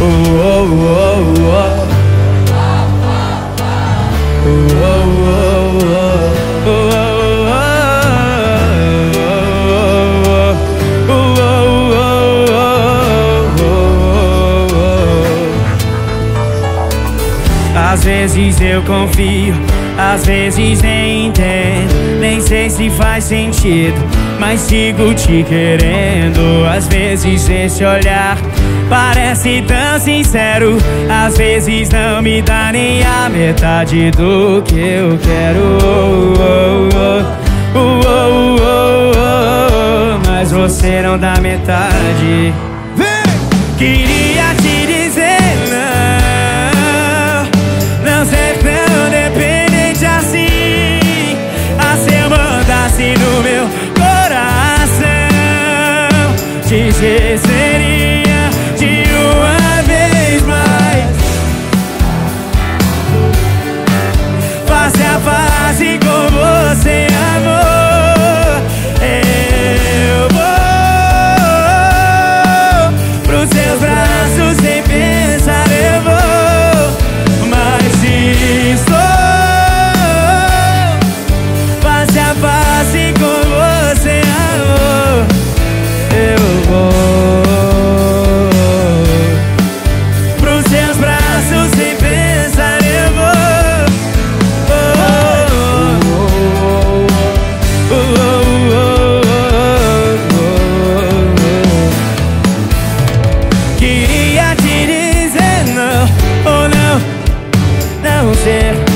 Oh, oh, oh, oh. Às vezes eu confio, às vezes nem entendo. Nem sei se faz sentido, mas sigo te querendo. Às vezes esse olhar parece tão sincero. Às vezes não me dá nem a metade do que eu quero. Oh, oh, oh, oh, oh, oh, oh. Mas você não dá metade. Queria 지시으니 não